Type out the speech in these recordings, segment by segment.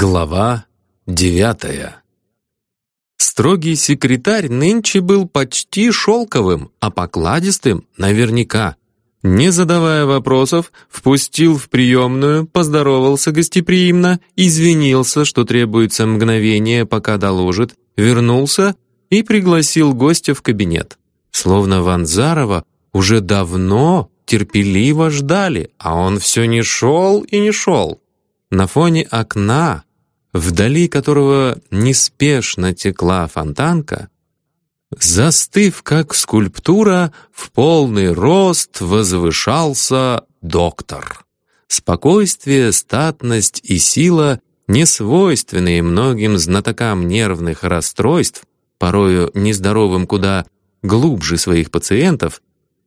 Глава девятая Строгий секретарь нынче был почти шелковым, а покладистым наверняка. Не задавая вопросов, впустил в приемную, поздоровался гостеприимно, извинился, что требуется мгновение, пока доложит, вернулся и пригласил гостя в кабинет. Словно Ванзарова уже давно терпеливо ждали, а он все не шел и не шел. На фоне окна, вдали которого неспешно текла фонтанка, застыв как скульптура, в полный рост возвышался доктор. Спокойствие, статность и сила, несвойственные многим знатокам нервных расстройств, порою нездоровым куда глубже своих пациентов,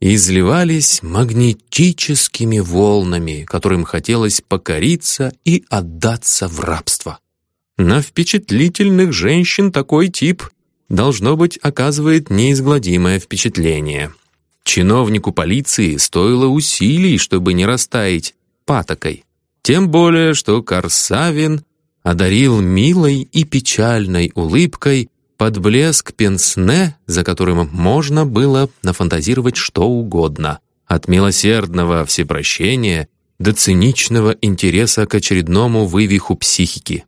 изливались магнетическими волнами, которым хотелось покориться и отдаться в рабство. На впечатлительных женщин такой тип, должно быть, оказывает неизгладимое впечатление. Чиновнику полиции стоило усилий, чтобы не растаять патокой. Тем более, что Корсавин одарил милой и печальной улыбкой под блеск пенсне, за которым можно было нафантазировать что угодно, от милосердного всепрощения до циничного интереса к очередному вывиху психики.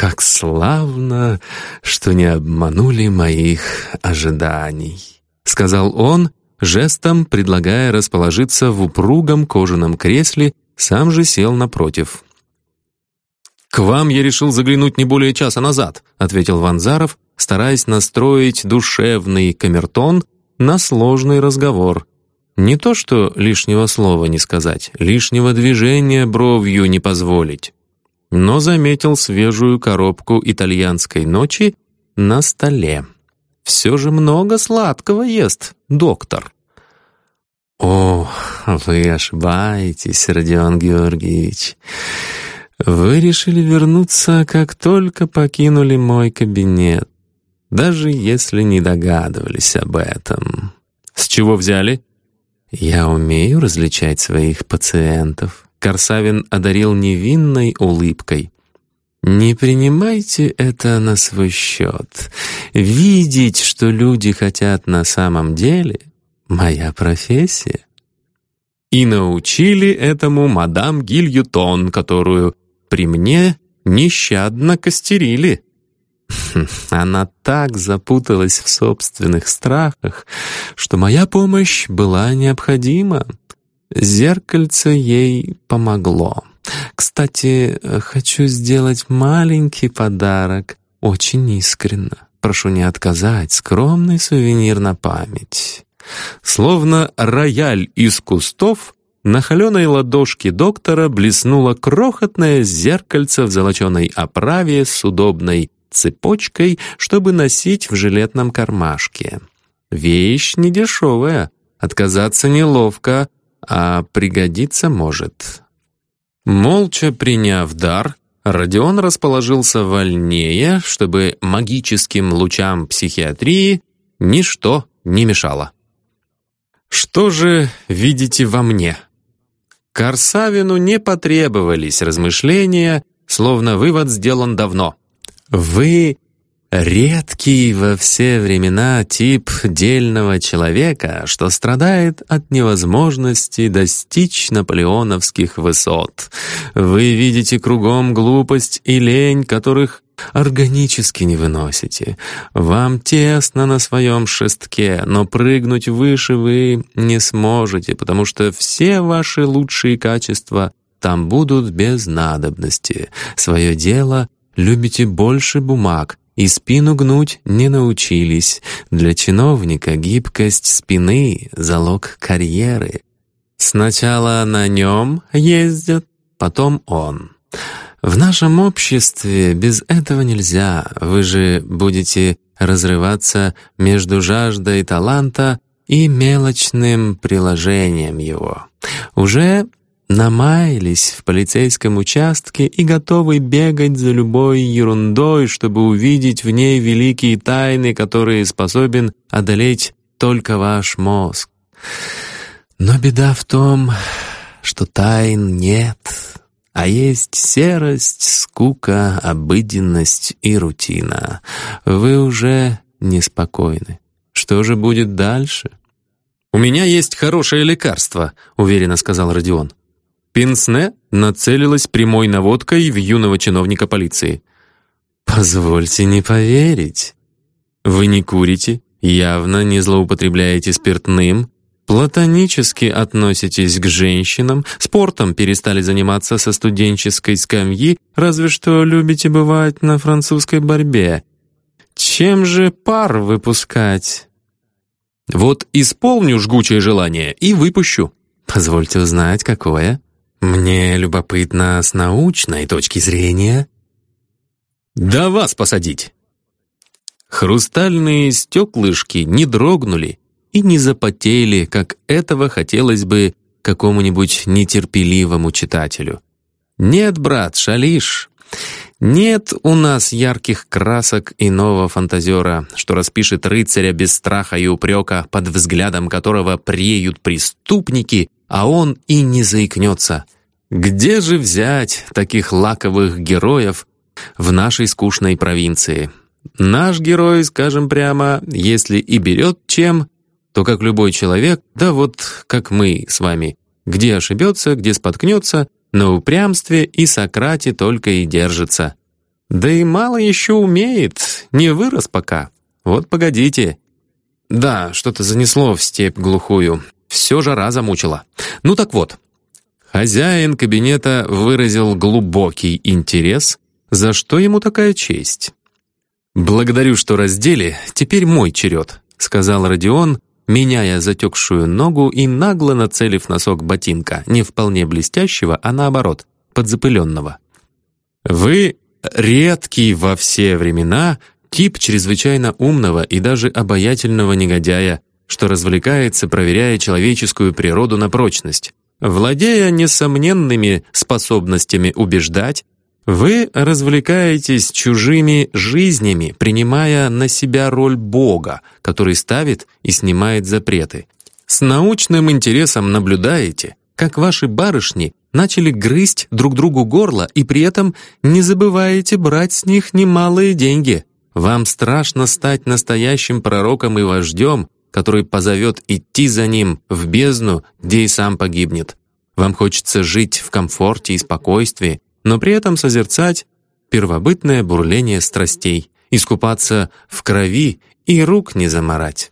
«Как славно, что не обманули моих ожиданий», — сказал он, жестом предлагая расположиться в упругом кожаном кресле, сам же сел напротив. «К вам я решил заглянуть не более часа назад», ответил Ванзаров, стараясь настроить душевный камертон на сложный разговор. Не то что лишнего слова не сказать, лишнего движения бровью не позволить. Но заметил свежую коробку итальянской ночи на столе. Все же много сладкого ест доктор. «О, вы ошибаетесь, Родион Георгиевич. Вы решили вернуться, как только покинули мой кабинет, даже если не догадывались об этом. С чего взяли? Я умею различать своих пациентов. Корсавин одарил невинной улыбкой. Не принимайте это на свой счет. Видеть, что люди хотят на самом деле — моя профессия. И научили этому мадам Гильютон, которую при мне нещадно костерили. Хм, она так запуталась в собственных страхах, что моя помощь была необходима. Зеркальце ей помогло. Кстати, хочу сделать маленький подарок, очень искренно. Прошу не отказать, скромный сувенир на память. Словно рояль из кустов, на холеной ладошке доктора блеснуло крохотное зеркальце в золоченой оправе с удобной цепочкой, чтобы носить в жилетном кармашке. Вещь недешевая, отказаться неловко, а пригодиться может. Молча приняв дар, Родион расположился вольнее, чтобы магическим лучам психиатрии ничто не мешало. «Что же видите во мне?» Корсавину не потребовались размышления, словно вывод сделан давно. «Вы редкий во все времена тип дельного человека, что страдает от невозможности достичь наполеоновских высот. Вы видите кругом глупость и лень, которых органически не выносите. Вам тесно на своем шестке, но прыгнуть выше вы не сможете, потому что все ваши лучшие качества там будут без надобности. Свое дело любите больше бумаг, и спину гнуть не научились. Для чиновника гибкость спины — залог карьеры. Сначала на нем ездят, потом он. В нашем обществе без этого нельзя. Вы же будете разрываться между жаждой таланта и мелочным приложением его. Уже намаялись в полицейском участке и готовы бегать за любой ерундой, чтобы увидеть в ней великие тайны, которые способен одолеть только ваш мозг. Но беда в том, что тайн нет, а есть серость, скука, обыденность и рутина. Вы уже неспокойны. Что же будет дальше? «У меня есть хорошее лекарство», — уверенно сказал Родион. Пинсне нацелилась прямой наводкой в юного чиновника полиции. «Позвольте не поверить. Вы не курите, явно не злоупотребляете спиртным, платонически относитесь к женщинам, спортом перестали заниматься со студенческой скамьи, разве что любите бывать на французской борьбе. Чем же пар выпускать? Вот исполню жгучее желание и выпущу. Позвольте узнать, какое. Мне любопытно с научной точки зрения. Да вас посадить. Хрустальные стеклышки не дрогнули и не запотели, как этого хотелось бы какому-нибудь нетерпеливому читателю. Нет, брат, шалишь. Нет у нас ярких красок иного фантазера, что распишет рыцаря без страха и упрека, под взглядом которого преют преступники, а он и не заикнется. Где же взять таких лаковых героев в нашей скучной провинции? Наш герой, скажем прямо, если и берет чем, то как любой человек, да вот как мы с вами, где ошибется, где споткнется, на упрямстве и Сократе только и держится. Да и мало еще умеет, не вырос пока. Вот погодите. Да, что-то занесло в степь глухую. Все жара замучила. Ну так вот, хозяин кабинета выразил глубокий интерес, за что ему такая честь. «Благодарю, что раздели, теперь мой черед», — сказал Родион, меняя затекшую ногу и нагло нацелив носок ботинка, не вполне блестящего, а наоборот, подзапыленного. «Вы редкий во все времена тип чрезвычайно умного и даже обаятельного негодяя, что развлекается, проверяя человеческую природу на прочность. Владея несомненными способностями убеждать, вы развлекаетесь чужими жизнями, принимая на себя роль Бога, который ставит и снимает запреты. С научным интересом наблюдаете, как ваши барышни начали грызть друг другу горло и при этом не забываете брать с них немалые деньги. Вам страшно стать настоящим пророком и вождем, который позовет идти за ним в бездну, где и сам погибнет. Вам хочется жить в комфорте и спокойствии, но при этом созерцать первобытное бурление страстей, искупаться в крови и рук не заморать.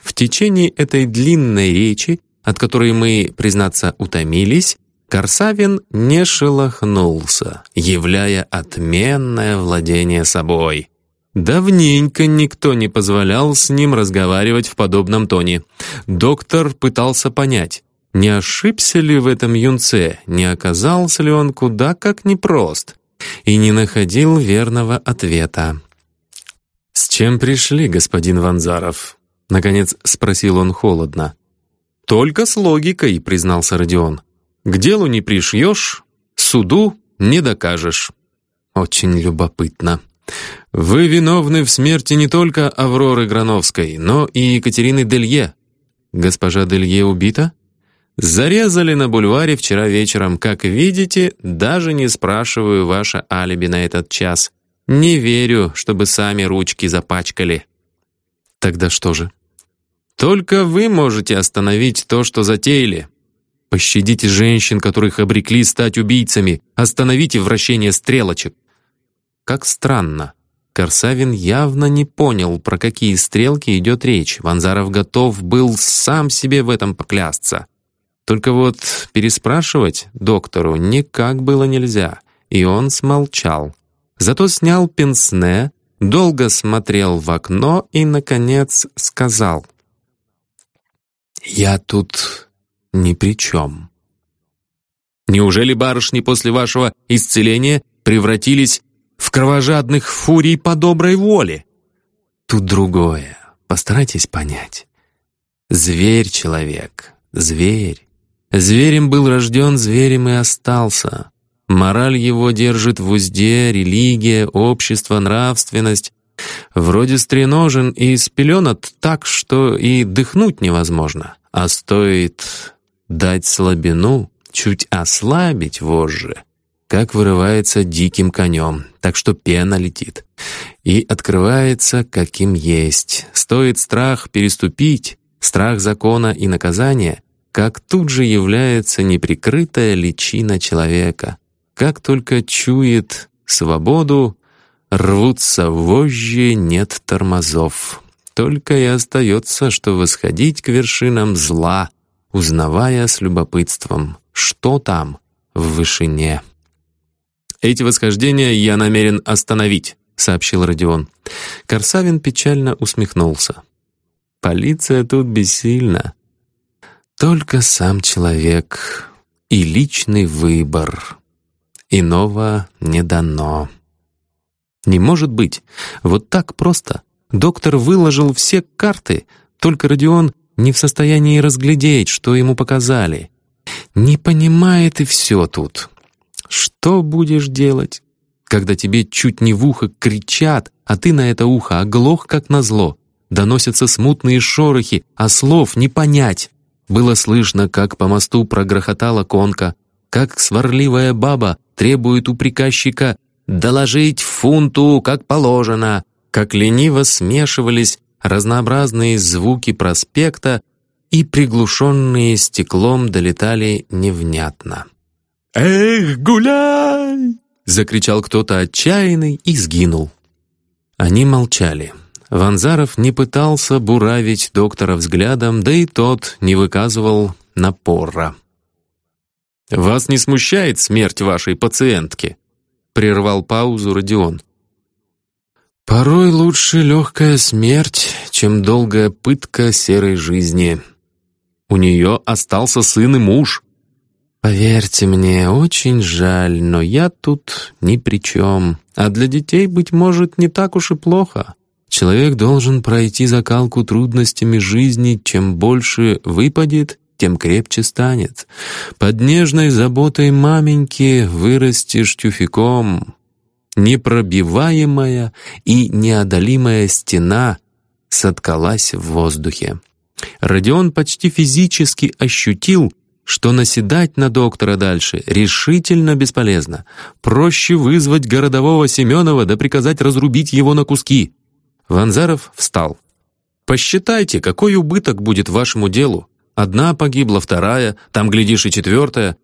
В течение этой длинной речи, от которой мы, признаться, утомились, Корсавин не шелохнулся, являя отменное владение собой. Давненько никто не позволял с ним разговаривать в подобном тоне. Доктор пытался понять, не ошибся ли в этом юнце, не оказался ли он куда как непрост, и не находил верного ответа. «С чем пришли, господин Ванзаров?» — наконец спросил он холодно. «Только с логикой», — признался Родион. К делу не пришьешь, суду не докажешь. Очень любопытно. Вы виновны в смерти не только Авроры Грановской, но и Екатерины Делье. Госпожа Делье убита? Зарезали на бульваре вчера вечером. Как видите, даже не спрашиваю ваше алиби на этот час. Не верю, чтобы сами ручки запачкали. Тогда что же? Только вы можете остановить то, что затеяли. Пощадите женщин, которых обрекли стать убийцами. Остановите вращение стрелочек. Как странно. Корсавин явно не понял, про какие стрелки идет речь. Ванзаров готов был сам себе в этом поклясться. Только вот переспрашивать доктору никак было нельзя, и он смолчал. Зато снял пенсне, долго смотрел в окно и, наконец, сказал. «Я тут ни при чем. Неужели барышни после вашего исцеления превратились в кровожадных фурий по доброй воле? Тут другое. Постарайтесь понять. Зверь человек, зверь. Зверем был рожден, зверем и остался. Мораль его держит в узде религия, общество, нравственность. Вроде стреножен и спеленат так, что и дыхнуть невозможно. А стоит дать слабину, чуть ослабить вожжи, как вырывается диким конем, так что пена летит. И открывается, каким есть. Стоит страх переступить, страх закона и наказания, как тут же является неприкрытая личина человека. Как только чует свободу, рвутся вожжи, нет тормозов. Только и остается, что восходить к вершинам зла, узнавая с любопытством, что там в вышине. «Эти восхождения я намерен остановить», — сообщил Родион. Корсавин печально усмехнулся. «Полиция тут бессильна. Только сам человек и личный выбор. Иного не дано». «Не может быть. Вот так просто. Доктор выложил все карты, только Родион не в состоянии разглядеть, что ему показали. Не понимает и все тут. Что будешь делать, когда тебе чуть не в ухо кричат, а ты на это ухо оглох, как назло? Доносятся смутные шорохи, а слов не понять. Было слышно, как по мосту прогрохотала конка, как сварливая баба требует у приказчика доложить фунту, как положено, как лениво смешивались разнообразные звуки проспекта и приглушенные стеклом долетали невнятно. «Эх, гуляй!» — закричал кто-то отчаянный и сгинул. Они молчали. Ванзаров не пытался буравить доктора взглядом, да и тот не выказывал напора. «Вас не смущает смерть вашей пациентки?» — прервал паузу Родион. «Порой лучше легкая смерть, чем долгая пытка серой жизни. У нее остался сын и муж», Поверьте мне, очень жаль, но я тут ни при чем. А для детей, быть может, не так уж и плохо. Человек должен пройти закалку трудностями жизни, чем больше выпадет, тем крепче станет. Под нежной заботой маменьки вырастешь тюфяком. Непробиваемая и неодолимая стена соткалась в воздухе. Родион почти физически ощутил, что наседать на доктора дальше решительно бесполезно. Проще вызвать городового Семенова да приказать разрубить его на куски. Ванзаров встал. «Посчитайте, какой убыток будет вашему делу. Одна погибла, вторая, там, глядишь, и четвертая.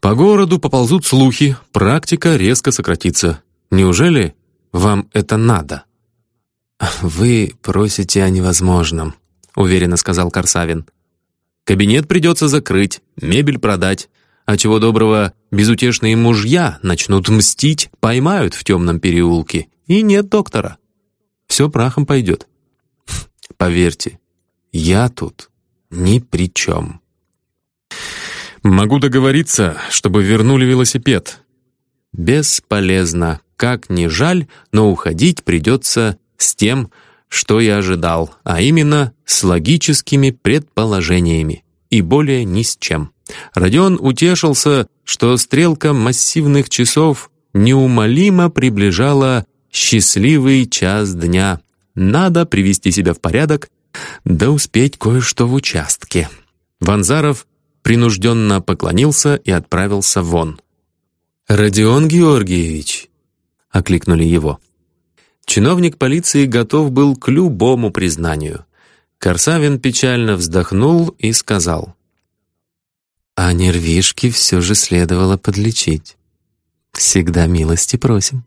По городу поползут слухи, практика резко сократится. Неужели вам это надо?» «Вы просите о невозможном», — уверенно сказал Корсавин. Кабинет придется закрыть, мебель продать. А чего доброго, безутешные мужья начнут мстить, поймают в темном переулке. И нет доктора. Все прахом пойдет. Поверьте, я тут ни при чем. Могу договориться, чтобы вернули велосипед. Бесполезно. Как ни жаль, но уходить придется с тем, что я ожидал, а именно с логическими предположениями и более ни с чем. Родион утешился, что стрелка массивных часов неумолимо приближала счастливый час дня. Надо привести себя в порядок, да успеть кое-что в участке. Ванзаров принужденно поклонился и отправился вон. «Родион Георгиевич!» — окликнули его. Чиновник полиции готов был к любому признанию. Корсавин печально вздохнул и сказал. «А нервишки все же следовало подлечить. Всегда милости просим».